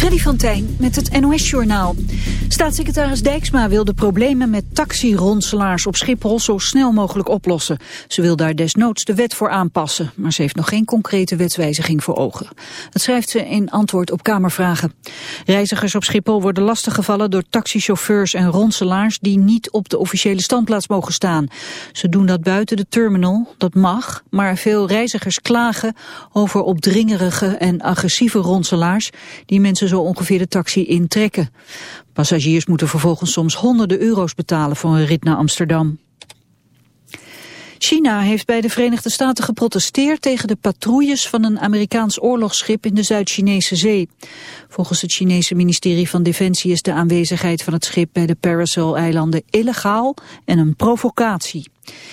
Freddy van Tijn met het NOS-journaal. Staatssecretaris Dijksma wil de problemen met taxironselaars op Schiphol zo snel mogelijk oplossen. Ze wil daar desnoods de wet voor aanpassen, maar ze heeft nog geen concrete wetswijziging voor ogen. Dat schrijft ze in antwoord op Kamervragen. Reizigers op Schiphol worden lastiggevallen door taxichauffeurs en ronselaars die niet op de officiële standplaats mogen staan. Ze doen dat buiten de terminal, dat mag, maar veel reizigers klagen over opdringerige en agressieve ronselaars die mensen zo ongeveer de taxi intrekken. Passagiers moeten vervolgens soms honderden euro's betalen voor een rit naar Amsterdam. China heeft bij de Verenigde Staten geprotesteerd tegen de patrouilles van een Amerikaans oorlogsschip in de Zuid-Chinese zee. Volgens het Chinese ministerie van Defensie is de aanwezigheid van het schip bij de Paracel-eilanden illegaal en een provocatie.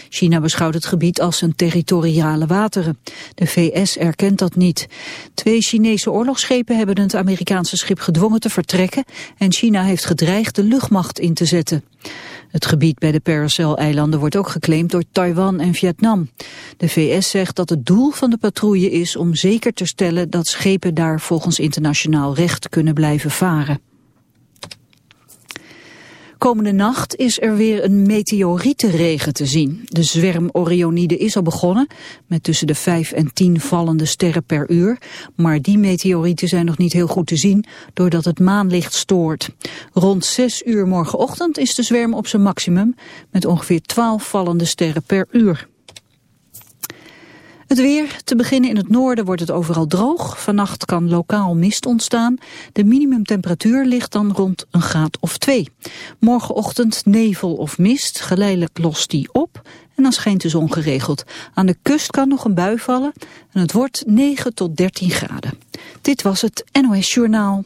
China beschouwt het gebied als zijn territoriale wateren. De VS erkent dat niet. Twee Chinese oorlogsschepen hebben het Amerikaanse schip gedwongen te vertrekken en China heeft gedreigd de luchtmacht in te zetten. Het gebied bij de Paracel-eilanden wordt ook geclaimd door Taiwan en Vietnam. De VS zegt dat het doel van de patrouille is om zeker te stellen dat schepen daar volgens internationaal recht kunnen blijven varen. Komende nacht is er weer een meteorietenregen te zien. De zwerm Orionide is al begonnen, met tussen de 5 en 10 vallende sterren per uur. Maar die meteorieten zijn nog niet heel goed te zien, doordat het maanlicht stoort. Rond 6 uur morgenochtend is de zwerm op zijn maximum, met ongeveer 12 vallende sterren per uur. Het weer, te beginnen in het noorden wordt het overal droog. Vannacht kan lokaal mist ontstaan. De minimumtemperatuur ligt dan rond een graad of twee. Morgenochtend nevel of mist, geleidelijk lost die op en dan schijnt de zon geregeld. Aan de kust kan nog een bui vallen en het wordt 9 tot 13 graden. Dit was het NOS Journaal.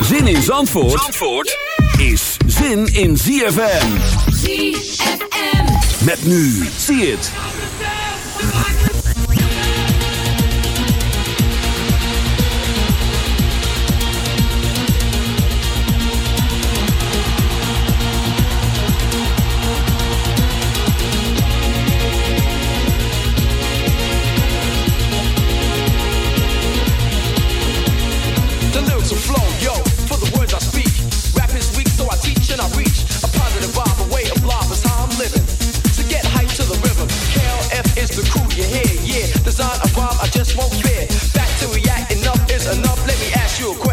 Zin in Zandvoort, Zandvoort is zin in ZFM. ZFM. Met nu, zie het.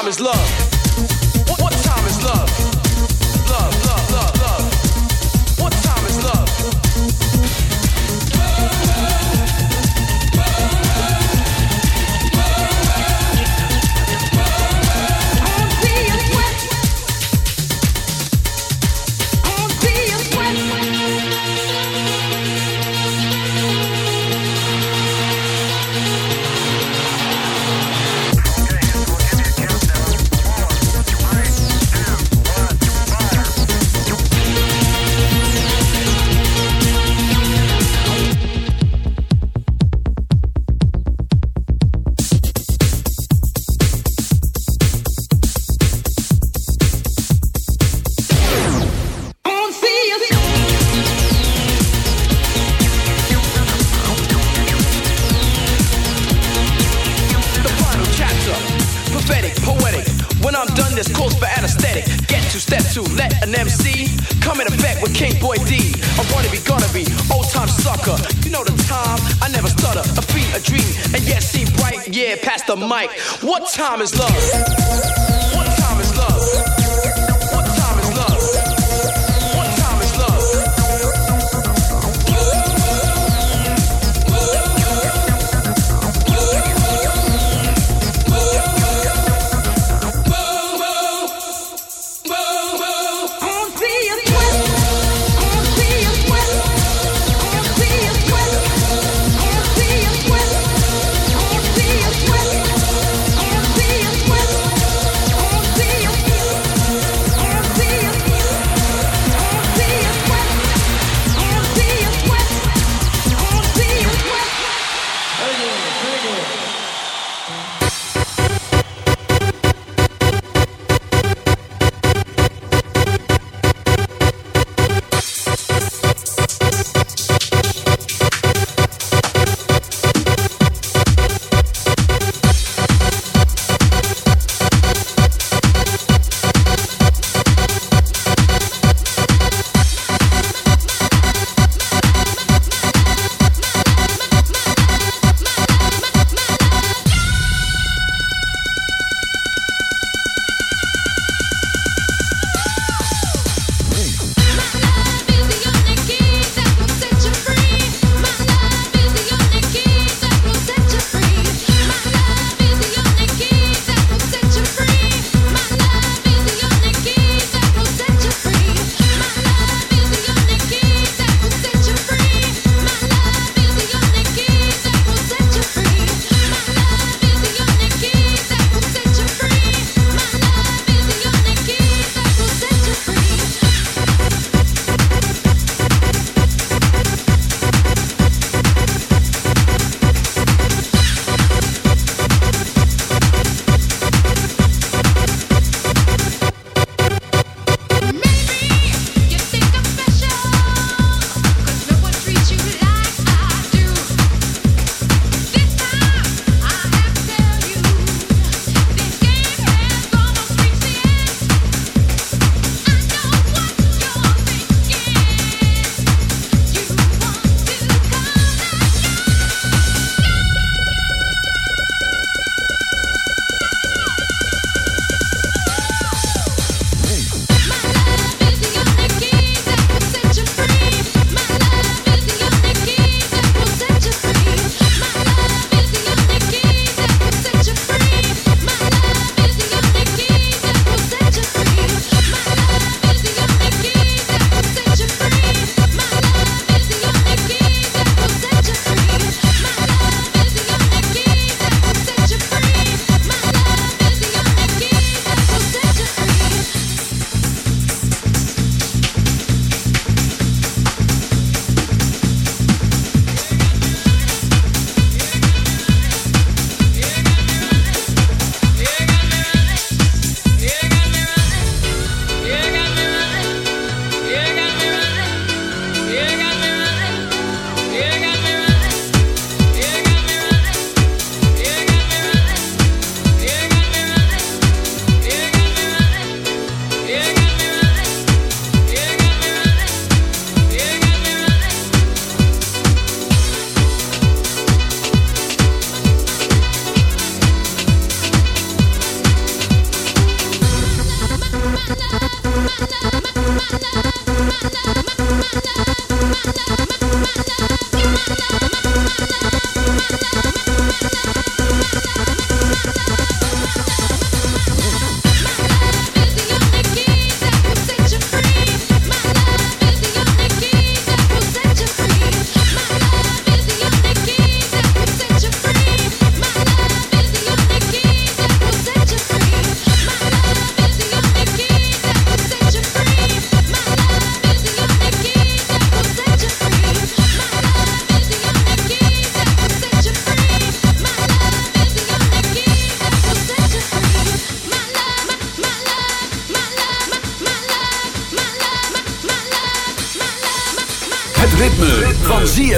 Time is love. Time is love?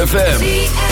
ZFM.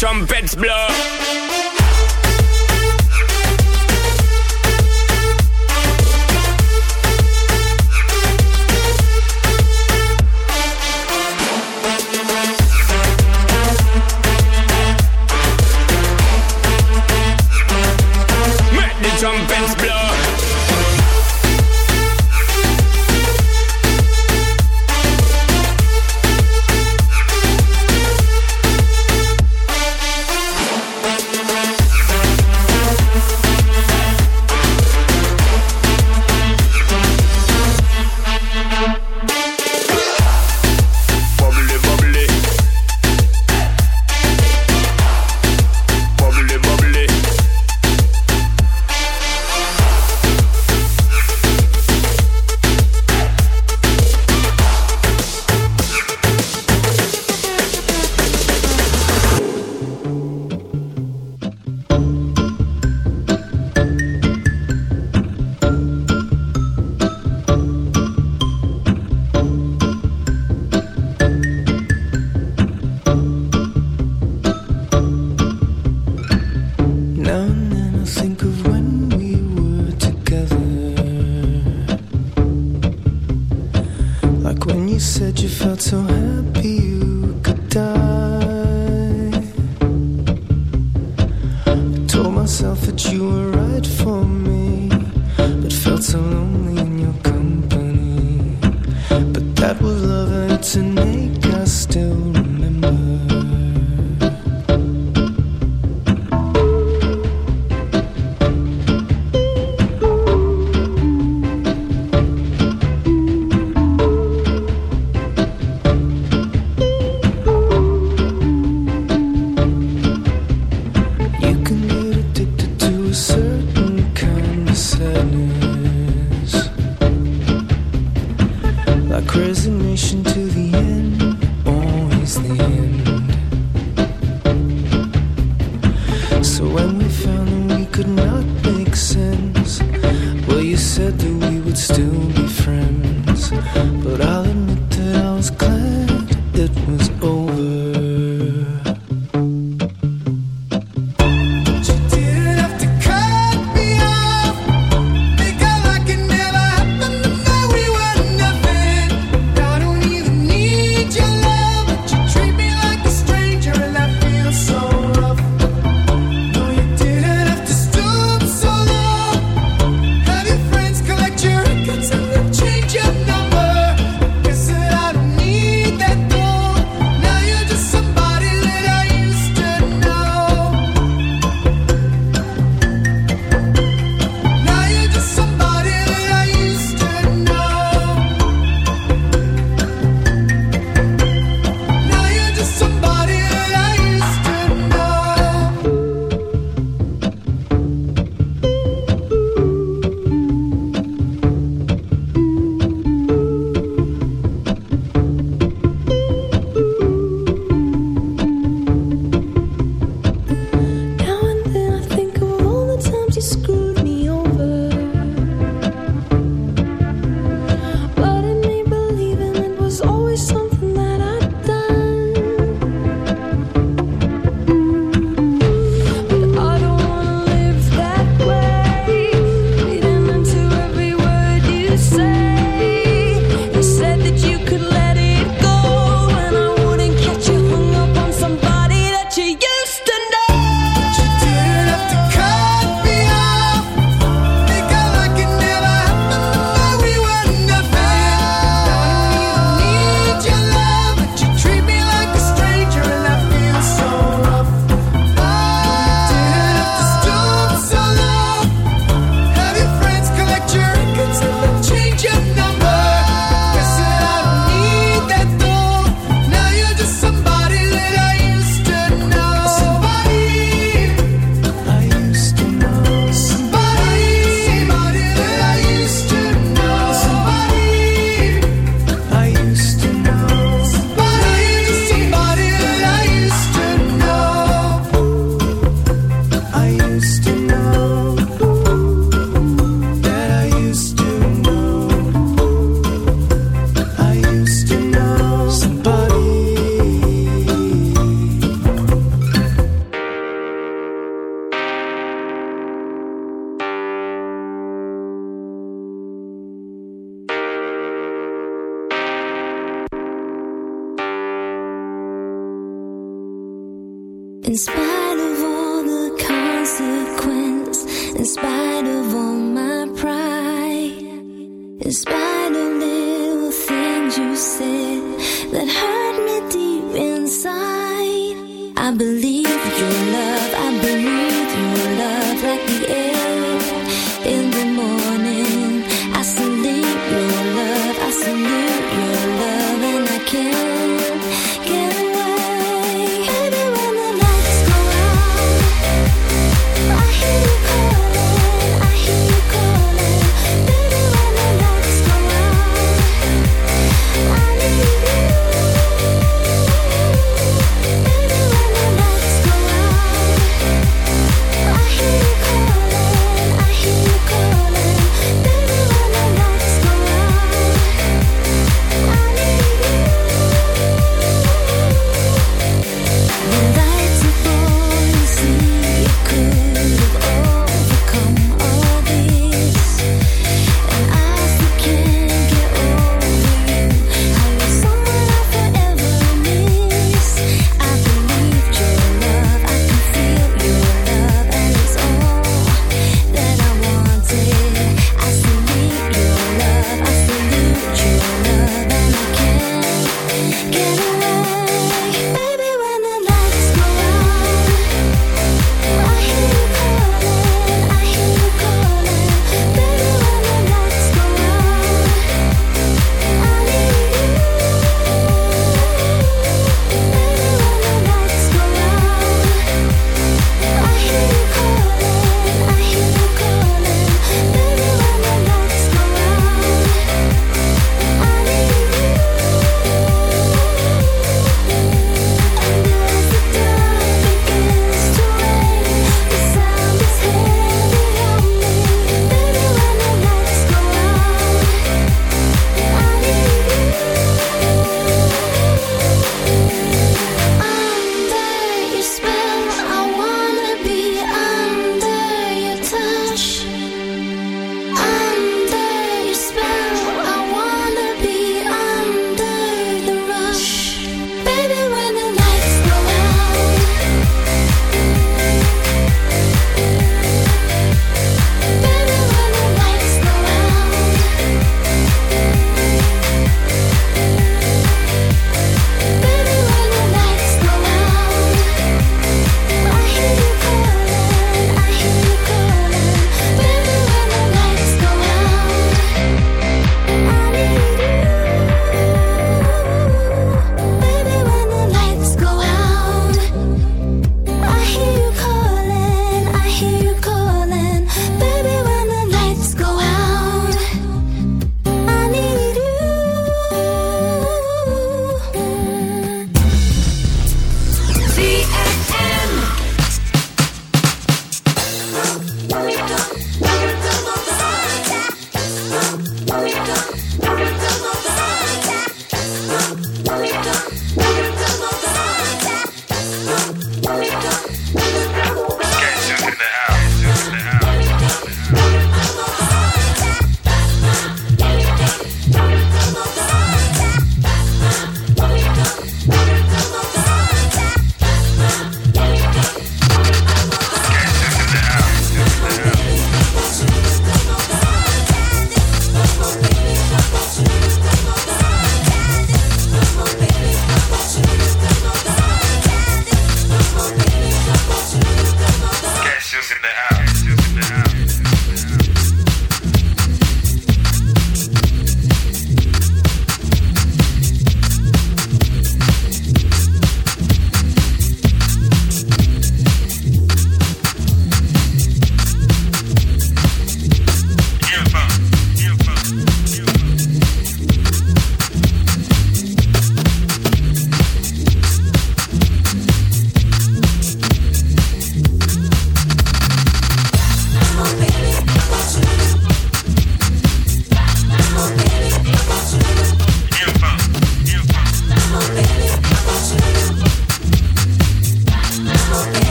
trumpets blow. In spite of all my pride, in spite of little things you said that hurt me deep inside, I believe your love. done.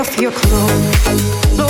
off your clothes.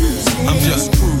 I'm just cruising,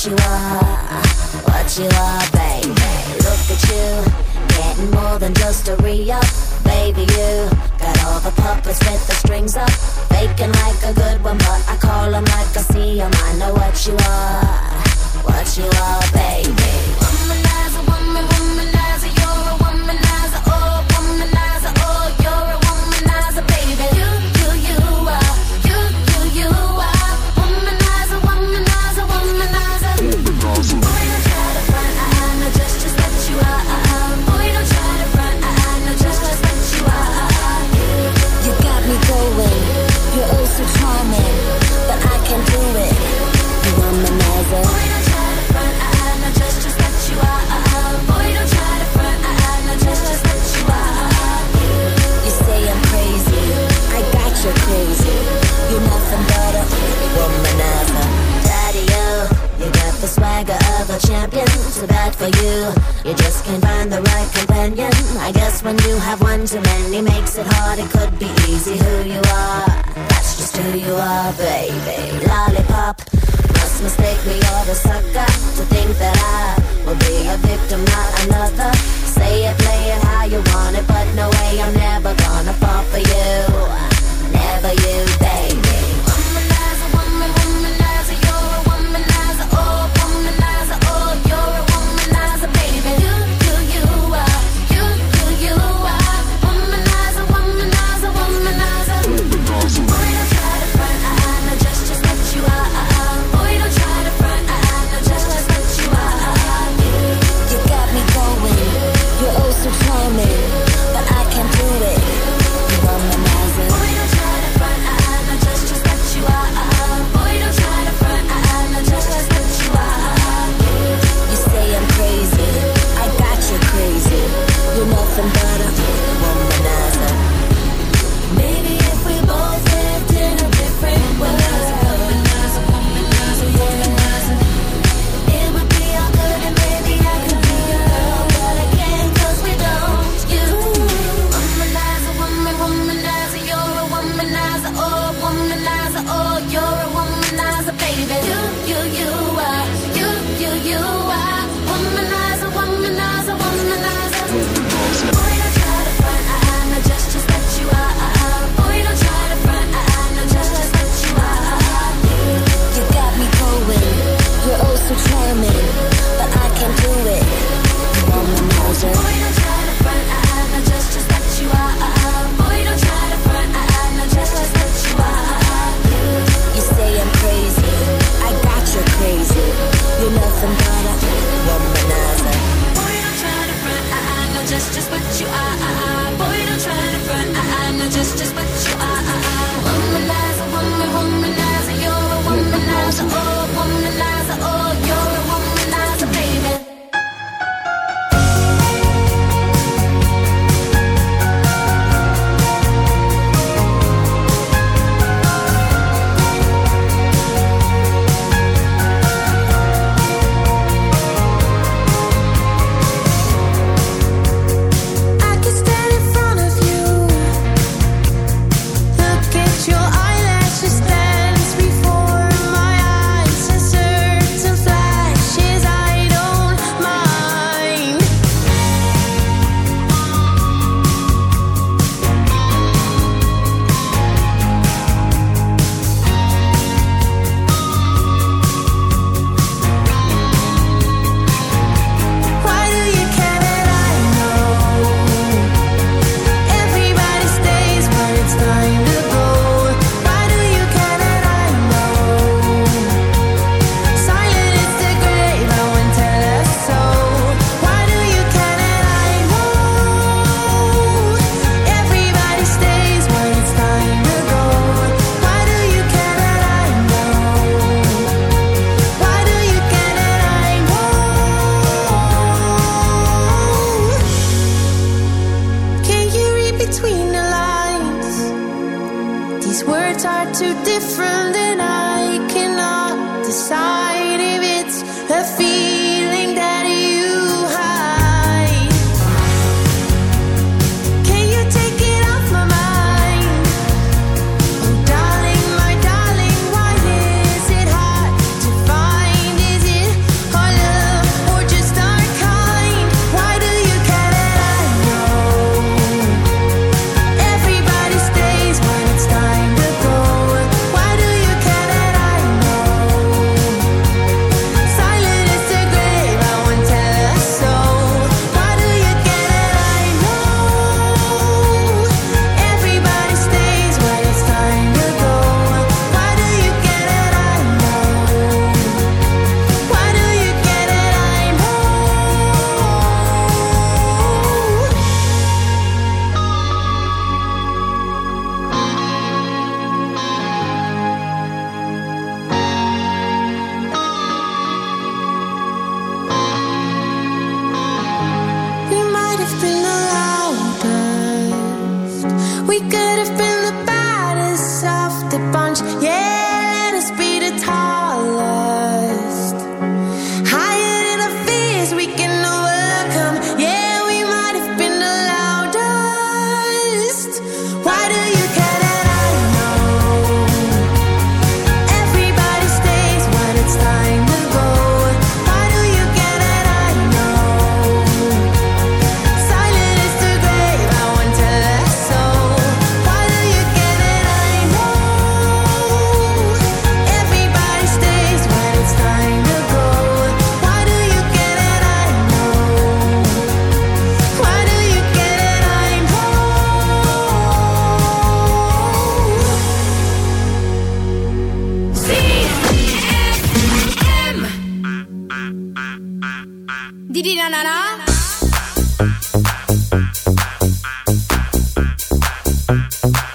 what you are. times a many makes it hard. It could be easy who you are. That's just who you are, baby. Lollipop. Must mistake me or the sucker to think that I will be a victim, not another. Say it, play it how you want it, but no way I'm never gonna fall for you. Never you. Didi na na na. Thank you.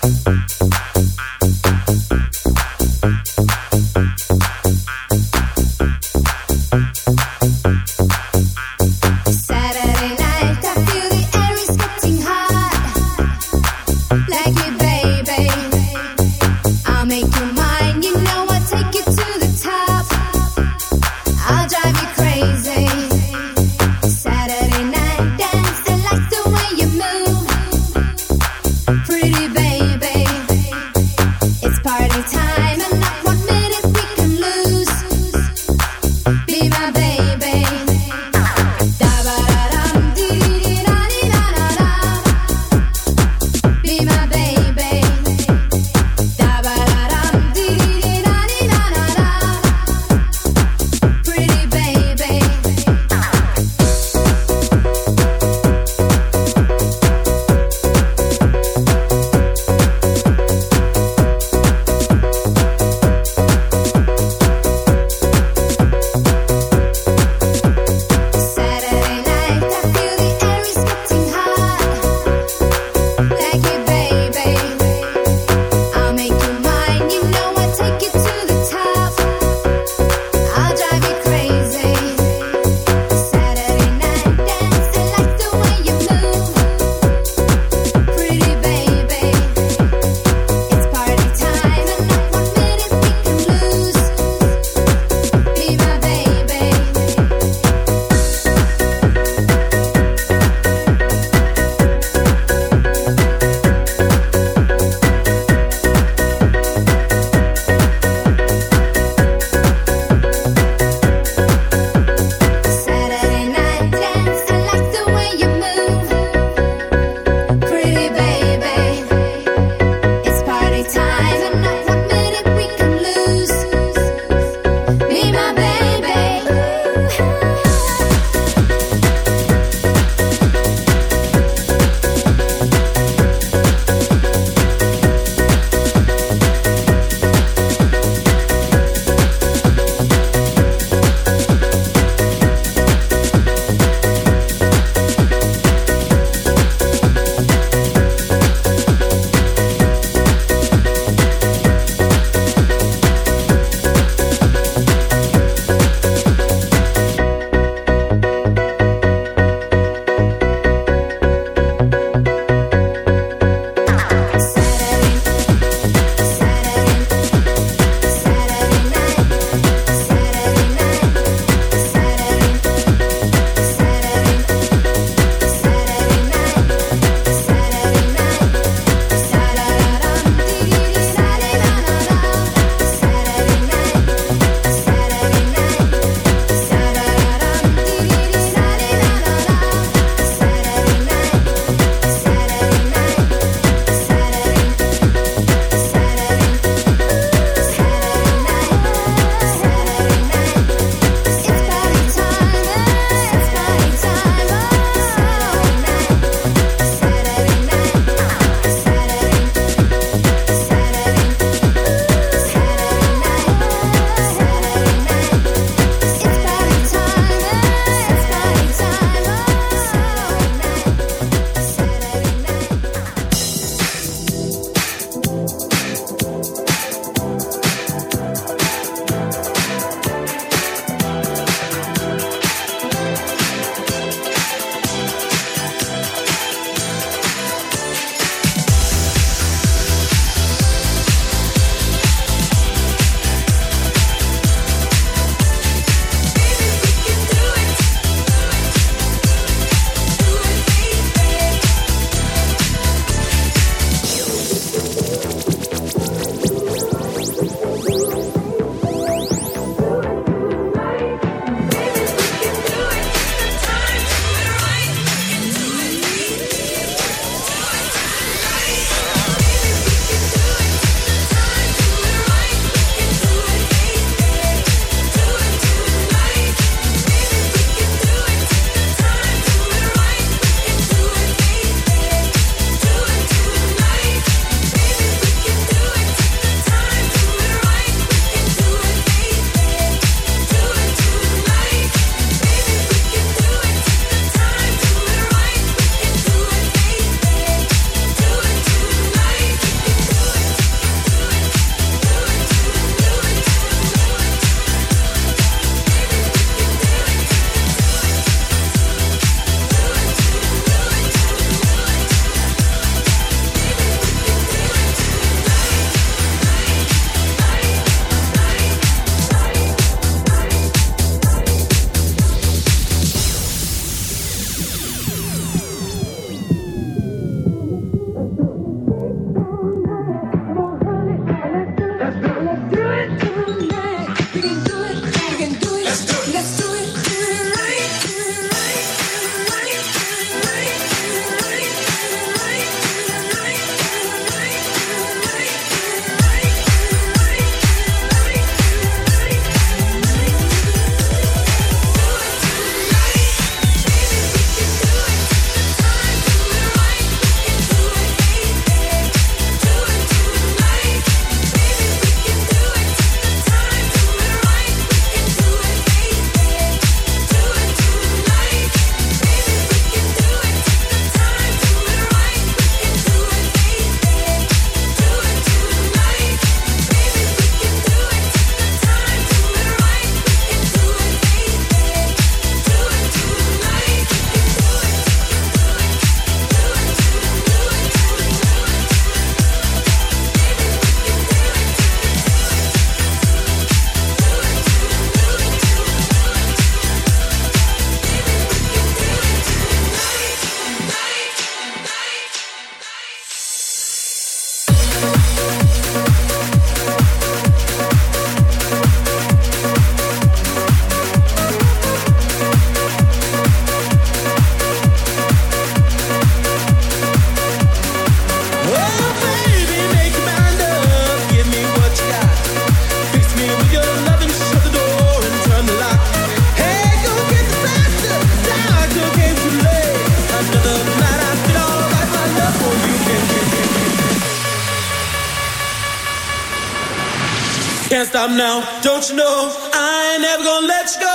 Let's go.